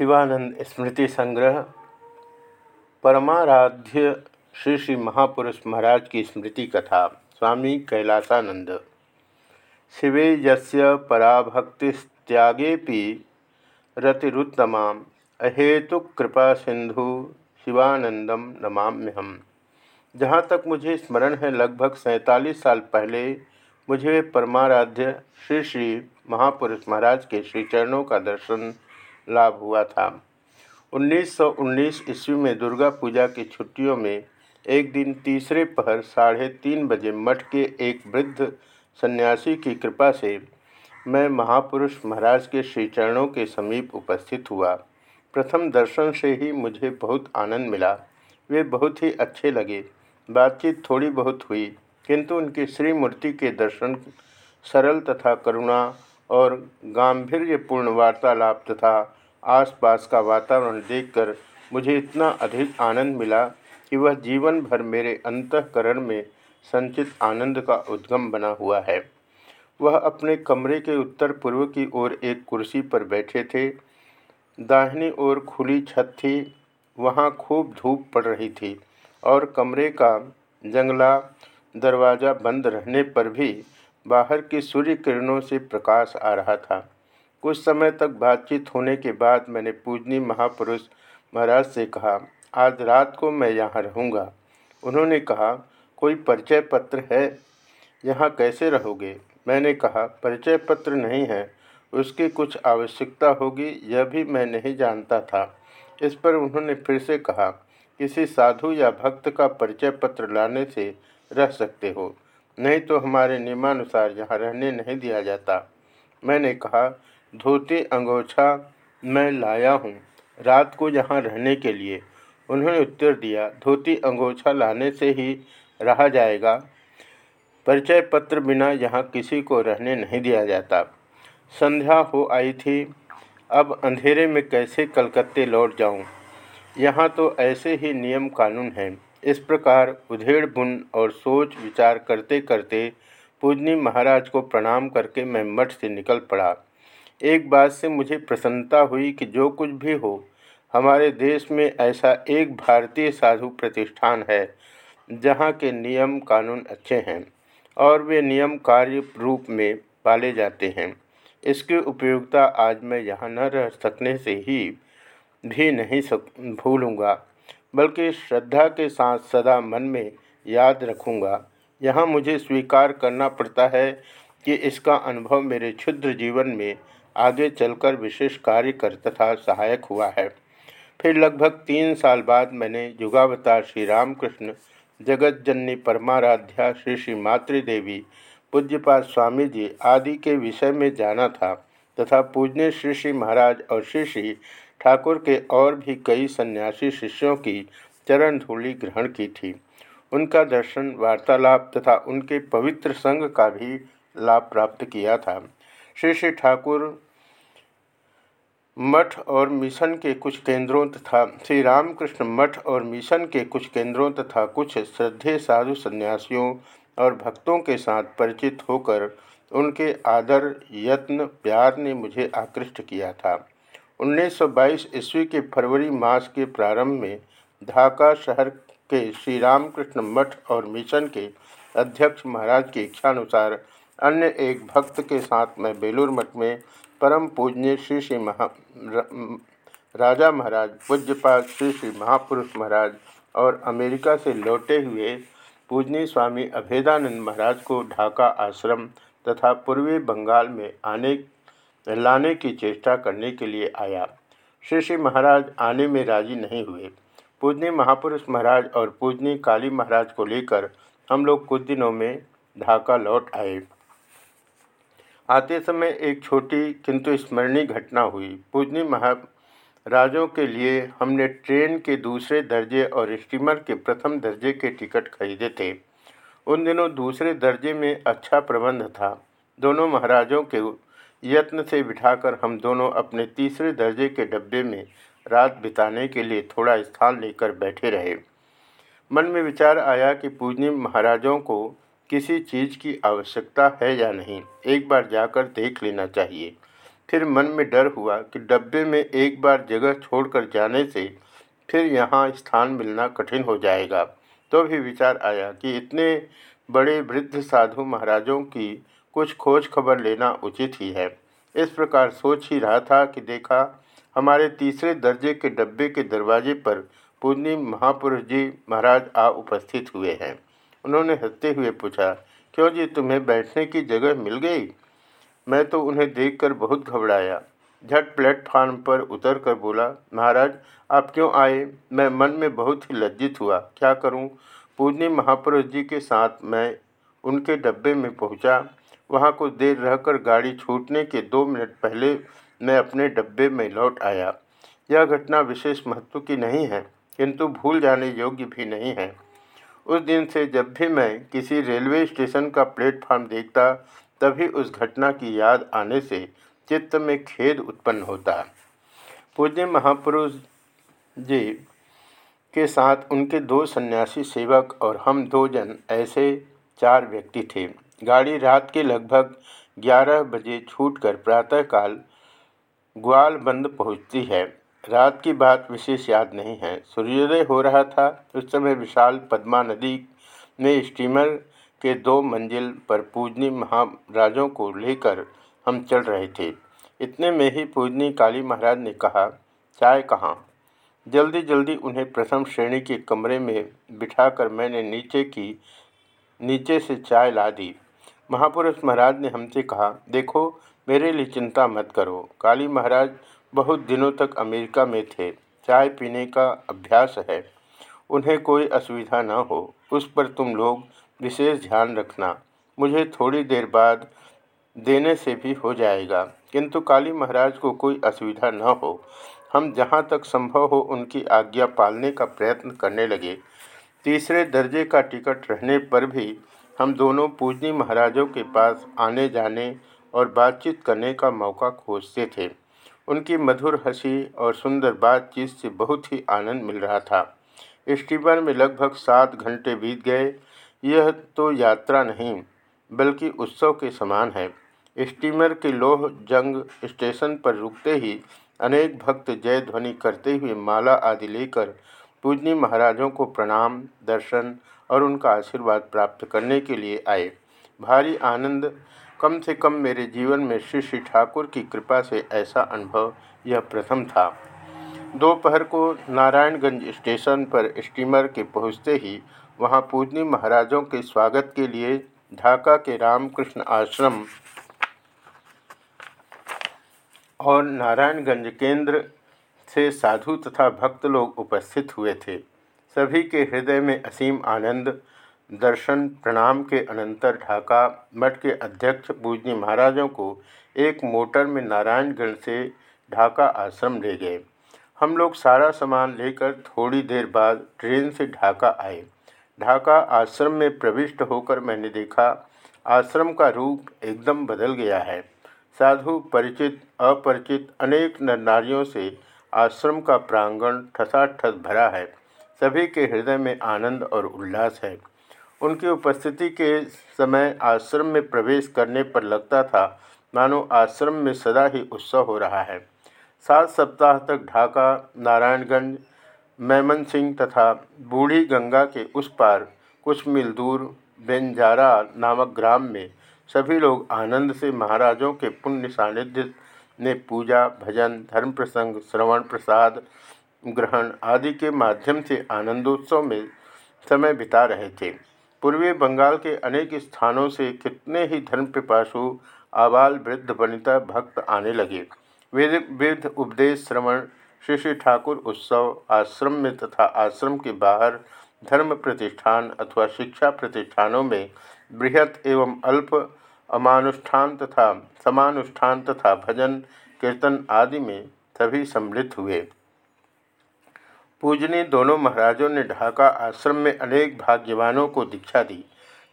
शिवानंद स्मृति संग्रह, परमाराध्य श्री श्री महापुरुष महाराज की स्मृति कथा, स्वामी कैलासानंद। शिवे यस्य पराभक्तिस्त्यागेपि रतिरुत्तमा अहेतुक कृपा सिंधु शिवानंदम नमाम्यहम। जहाँ तक मुझे स्मरण है, लगभग सैंतालीस साल पहले मुझे परमाराध्य श्री श्री महापुरुष महाराज के श्री चरणों का दर्शन लाभ हुआ था। 1919 ईस्वी में दुर्गा पूजा की छुट्टियों में एक दिन तीसरे पहर साढ़े तीन बजे मठ के एक वृद्ध सन्यासी की कृपा से मैं महापुरुष महाराज के श्री चरणों के समीप उपस्थित हुआ। प्रथम दर्शन से ही मुझे बहुत आनंद मिला। वे बहुत ही अच्छे लगे। बातचीत थोड़ी बहुत हुई, किंतु उनकी श्री मूर्ति के दर्शन सरल तथा करुणा और गांधीर्यपूर्ण वार्तालाप तथा आसपास का वातावरण देखकर मुझे इतना अधिक आनंद मिला कि वह जीवन भर मेरे अंतकरण में संचित आनंद का उद्गम बना हुआ है। वह अपने कमरे के उत्तर पूर्व की ओर एक कुर्सी पर बैठे थे। दाहिनी ओर खुली छत थी। वहाँ खूब धूप पड़ रही थी और कमरे का जंगला, दरवाज़ा बंद रहने पर भी बाहर की सूर्य किरणों से प्रकाश आ रहा था। कुछ समय तक बातचीत होने के बाद मैंने पूजनी महापुरुष महाराज से कहा, आज रात को मैं यहाँ रहूँगा। उन्होंने कहा, कोई परिचय पत्र है? यहाँ कैसे रहोगे? मैंने कहा, परिचय पत्र नहीं है, उसकी कुछ आवश्यकता होगी, यह भी मैं नहीं जानता था। इस पर उन्होंने फिर से कहा, किसी साधु या भक्त का परिचय पत्र लाने से रह सकते हो, नहीं तो हमारे नियमानुसार यहाँ रहने नहीं दिया जाता। मैंने कहा धोती अंगोछा मैं लाया हूँ। रात को यहाँ रहने के लिए। उन्होंने उत्तर दिया, धोती अंगोछा लाने से ही रहा जाएगा। परिचय पत्र बिना यहाँ किसी को रहने नहीं दिया जाता। संध्या हो आई थी। अब अंधेरे में कैसे कलकत्ते लौट जाऊँ? यहाँ तो ऐसे ही नियम कानून हैं। इस प्रकार उधेड़ बुन और सोच विचार करते करते पूजनी महाराज को प्रणाम करके मैं मठ से निकल पड़ा। एक बात से मुझे प्रसन्नता हुई कि जो कुछ भी हो, हमारे देश में ऐसा एक भारतीय साधु प्रतिष्ठान है, जहाँ के नियम कानून अच्छे हैं और वे नियम कार्य रूप में पाले जाते हैं। इसकी उपयोगिता आज मैं यहाँ न रह सकने से ही भी नहीं सक, भूलूँगा, बल्कि श्रद्धा के साथ सदा मन में याद रखूँगा। यहाँ मुझे स्वीकार करना पड़ता है कि इसका अनुभव मेरे क्षुद्र जीवन में आगे चलकर विशेष कार्य कर तथा सहायक हुआ है। फिर लगभग तीन साल बाद मैंने युगावतार श्री रामकृष्ण जगत जननी परमाराध्या, श्री श्री मातृदेवी, पूज्यपाद स्वामी जी आदि के विषय में जाना था तथा पूजने श्री श्री महाराज और श्री श्री ठाकुर के और भी कई सन्यासी शिष्यों की चरण धूलि ग्रहण की थी। उनका दर्शन, वार्तालाप तथा उनके पवित्र संग का भी लाभ प्राप्त किया था। श्री श्री ठाकुर मठ और मिशन के कुछ केंद्रों तथा श्री रामकृष्ण मठ और मिशन के कुछ केंद्रों तथा कुछ श्रद्धे साधु सन्यासियों और भक्तों के साथ परिचित होकर उनके आदर, यत्न, प्यार ने मुझे आकृष्ट किया था। 1922 ईस्वी के फरवरी मास के प्रारंभ में ढाका शहर के श्री रामकृष्ण मठ और मिशन के अध्यक्ष महाराज की इच्छानुसार अन्य एक भक्त के साथ मैं बेलूर मठ में परम पूजनीय श्री श्री महा राजा महाराज, पूज्यपाल श्री श्री महापुरुष महाराज और अमेरिका से लौटे हुए पूजनीय स्वामी अभेदानंद महाराज को ढाका आश्रम तथा पूर्वी बंगाल में आने लाने की चेष्टा करने के लिए आया। श्री श्री महाराज आने में राज़ी नहीं हुए। पूजनी महापुरुष महाराज और पूजनी काली महाराज को लेकर हम लोग कुछ दिनों में ढाका लौट आए। आते समय एक छोटी किंतु स्मरणीय घटना हुई। पूजनी महाराजों के लिए हमने ट्रेन के दूसरे दर्जे और स्टीमर के प्रथम दर्जे के टिकट खरीदे थे। उन दिनों दूसरे दर्जे में अच्छा प्रबंध था। दोनों महाराजों के यत्न से बिठाकर हम दोनों अपने तीसरे दर्जे के डब्बे में रात बिताने के लिए थोड़ा स्थान लेकर बैठे रहे। मन में विचार आया कि पूजनी महाराजों को किसी चीज़ की आवश्यकता है या नहीं, एक बार जाकर देख लेना चाहिए। फिर मन में डर हुआ कि डब्बे में एक बार जगह छोड़कर जाने से फिर यहाँ स्थान मिलना कठिन हो जाएगा। तो भी विचार आया कि इतने बड़े वृद्ध साधु महाराजों की कुछ खोज खबर लेना उचित ही है। इस प्रकार सोच ही रहा था कि देखा, हमारे तीसरे दर्जे के डब्बे के दरवाजे पर पूजनी महापुरुष जी महाराज आ उपस्थित हुए हैं। उन्होंने हँसते हुए पूछा, क्यों जी तुम्हें बैठने की जगह मिल गई? मैं तो उन्हें देखकर बहुत घबराया। झट प्लेटफार्म पर उतर कर बोला, महाराज, आप क्यों आए? मैं मन में बहुत ही लज्जित हुआ। क्या करूँ? पूजनी महापुरुष जी के साथ मैं उनके डब्बे में पहुँचा। वहाँ कुछ देर रहकर गाड़ी छूटने के दो मिनट पहले मैं अपने डब्बे में लौट आया। यह घटना विशेष महत्व की नहीं है, किंतु भूल जाने योग्य भी नहीं है। उस दिन से जब भी मैं किसी रेलवे स्टेशन का प्लेटफार्म देखता, तभी उस घटना की याद आने से चित्त में खेद उत्पन्न होता। पूज्य महापुरुष जी के साथ उनके दो सन्यासी सेवक और हम दो जन ऐसे चार व्यक्ति थे। गाड़ी रात के लगभग ग्यारह बजे छूटकर प्रातःकाल ग्वाल बंद पहुँचती है। रात की बात विशेष याद नहीं है। सूर्योदय हो रहा था, उस समय विशाल पद्मा नदी में स्टीमर के दो मंजिल पर पूजनी महाराजों को लेकर हम चल रहे थे। इतने में ही पूजनी काली महाराज ने कहा, चाय कहाँ? जल्दी जल्दी उन्हें प्रथम श्रेणी के कमरे में बिठाकर मैंने नीचे की, नीचे से चाय ला दी। महापुरुष महाराज ने हमसे कहा, देखो, मेरे लिए चिंता मत करो। काली महाराज बहुत दिनों तक अमेरिका में थे। चाय पीने का अभ्यास है। उन्हें कोई असुविधा न हो। उस पर तुम लोग विशेष ध्यान रखना। मुझे थोड़ी देर बाद देने से भी हो जाएगा। किंतु काली महाराज को कोई असुविधा न हो। हम जहाँ तक संभव हो उनकी आज्ञा पालने का प्रयत्न करने लगे। तीसरे दर्जे का टिकट रहने पर भी हम दोनों पूजनी महाराजों के पास आने जाने और बातचीत करने का मौका खोजते थे। उनकी मधुर हँसी और सुंदर बातचीत से बहुत ही आनंद मिल रहा था। स्टीमर में लगभग सात घंटे बीत गए। यह तो यात्रा नहीं, बल्कि उत्सव के समान है। स्टीमर के लोह जंग स्टेशन पर रुकते ही अनेक भक्त जय ध्वनि करते हुए माला आदि लेकर पूजनी महाराजों को प्रणाम, दर्शन और उनका आशीर्वाद प्राप्त करने के लिए आए। भारी आनंद कम से कम मेरे जीवन में श्री श्री ठाकुर की कृपा से ऐसा अनुभव यह प्रथम था। दोपहर को नारायणगंज स्टेशन पर स्टीमर के पहुँचते ही वहाँ पूजनी महाराजों के स्वागत के लिए ढाका के रामकृष्ण आश्रम और नारायणगंज केंद्र से साधु तथा भक्त लोग उपस्थित हुए थे। सभी के हृदय में असीम आनंद दर्शन, प्रणाम के अनंतर ढाका मठ के अध्यक्ष पूजनी महाराजों को एक मोटर में नारायणगंज से ढाका आश्रम ले गए। हम लोग सारा सामान लेकर थोड़ी देर बाद ट्रेन से ढाका आए। ढाका आश्रम में प्रविष्ट होकर मैंने देखा, आश्रम का रूप एकदम बदल गया है। साधु, परिचित, अपरिचित अनेक नर नारियों से आश्रम का प्रांगण ठसाठस भरा है। सभी के हृदय में आनंद और उल्लास है। उनकी उपस्थिति के समय आश्रम में प्रवेश करने पर लगता था, मानो आश्रम में सदा ही उत्सव हो रहा है। सात सप्ताह तक ढाका, नारायणगंज, मैमन सिंह तथा बूढ़ी गंगा के उस पार कुछ मील दूर बेंजारा नामक ग्राम में सभी लोग आनंद से महाराजों के पुण्य सानिध्य ने पूजा, भजन, धर्म प्रसंग, श्रवण प्रसाद, ग्रहण आदि के माध्यम से आनंदोत्सव में समय बिता रहे थे। पूर्वी बंगाल के अनेक स्थानों से कितने ही धर्म पिपासु आबाल वृद्ध वनिता भक्त आने लगे। वेद वेद उपदेश श्रवण, श्री श्री ठाकुर उत्सव, आश्रम में तथा आश्रम के बाहर धर्म प्रतिष्ठान अथवा शिक्षा प्रतिष्ठानों में बृहत एवं अल्प अमानुष्ठान तथा समानुष्ठान तथा भजन, कीर्तन आदि में सभी सम्मिलित हुए। पूजनी दोनों महाराजों ने ढाका आश्रम में अनेक भाग्यवानों को दीक्षा दी।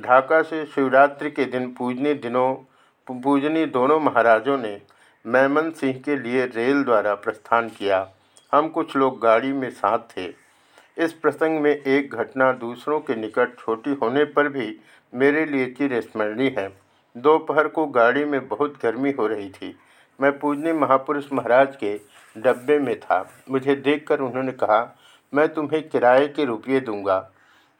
ढाका से शिवरात्रि के दिन पूजनी दिनों, पूजनी दोनों महाराजों ने मैमन सिंह के लिए रेल द्वारा प्रस्थान किया। हम कुछ लोग गाड़ी में साथ थे। इस प्रसंग में एक घटना दूसरों के निकट छोटी होने पर भी मेरे लिए चिरस्मरणीय है। दोपहर को गाड़ी में बहुत गर्मी हो रही थी। मैं पूजनी महापुरुष महाराज के डब्बे में था। मुझे देखकर उन्होंने कहा, मैं तुम्हें किराए के रुपये दूँगा।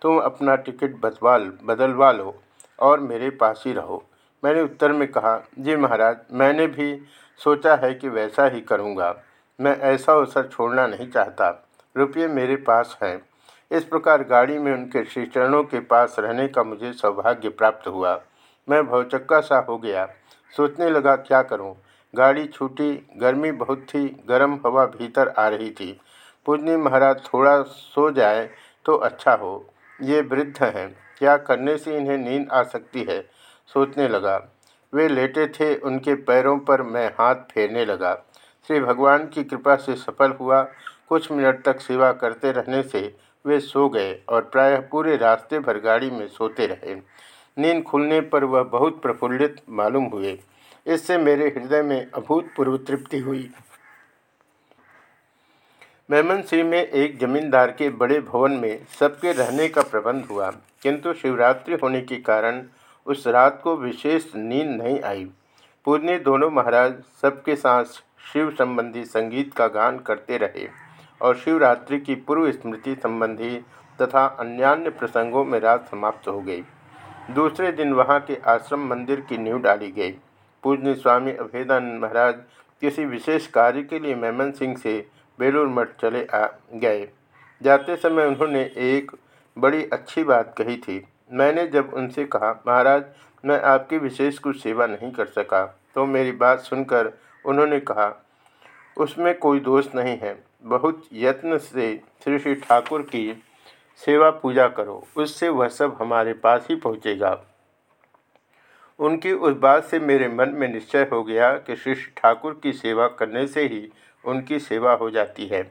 तुम अपना टिकट बदवाल बदलवा लो और मेरे पास ही रहो। मैंने उत्तर में कहा, जी महाराज, मैंने भी सोचा है कि वैसा ही करूँगा। मैं ऐसा अवसर छोड़ना नहीं चाहता। रुपये मेरे पास हैं। इस प्रकार गाड़ी में उनके श्री चरणों के पास रहने का मुझे सौभाग्य प्राप्त हुआ। मैं भवचक्का सा हो गया। सोचने लगा, क्या करूँ? गाड़ी छूटी, गर्मी बहुत थी, गर्म हवा भीतर आ रही थी। पूजनी महाराज थोड़ा सो जाए तो अच्छा हो। ये वृद्ध हैं। क्या करने से इन्हें नींद आ सकती है? सोचने लगा। वे लेटे थे, उनके पैरों पर मैं हाथ फेरने लगा। श्री भगवान की कृपा से सफल हुआ। कुछ मिनट तक सेवा करते रहने से वे सो गए और प्रायः पूरे रास्ते भर गाड़ी में सोते रहे। नींद खुलने पर वह बहुत प्रफुल्लित मालूम हुए। इससे मेरे हृदय में अभूतपूर्व तृप्ति हुई। मेमन सिंह में एक जमींदार के बड़े भवन में सबके रहने का प्रबंध हुआ, किंतु शिवरात्रि होने के कारण उस रात को विशेष नींद नहीं आई। पूर्णे दोनों महाराज सबके साथ शिव संबंधी संगीत का गान करते रहे और शिवरात्रि की पूर्व स्मृति संबंधी तथा अन्यान्य प्रसंगों में रात समाप्त हो गई। दूसरे दिन वहाँ के आश्रम मंदिर की नींव डाली गई। पूजनी स्वामी अभेदानंद महाराज किसी विशेष कार्य के लिए मेमन सिंह से बेलूर मठ चले आ गए। जाते समय उन्होंने एक बड़ी अच्छी बात कही थी। मैंने जब उनसे कहा, महाराज, मैं आपकी विशेष कुछ सेवा नहीं कर सका। तो मेरी बात सुनकर उन्होंने कहा, उसमें कोई दोष नहीं है। बहुत यत्न से श्री श्री ठाकुर की सेवा पूजा करो। उससे वह सब हमारे पास ही पहुँचेगा। उनकी उस बात से मेरे मन में निश्चय हो गया कि श्री ठाकुर की सेवा करने से ही उनकी सेवा हो जाती है।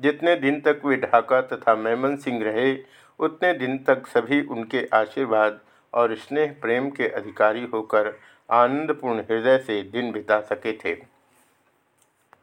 जितने दिन तक वे ढाका तथा मैमन सिंह रहे, उतने दिन तक सभी उनके आशीर्वाद और स्नेह प्रेम के अधिकारी होकर आनंदपूर्ण हृदय से दिन बिता सके थे।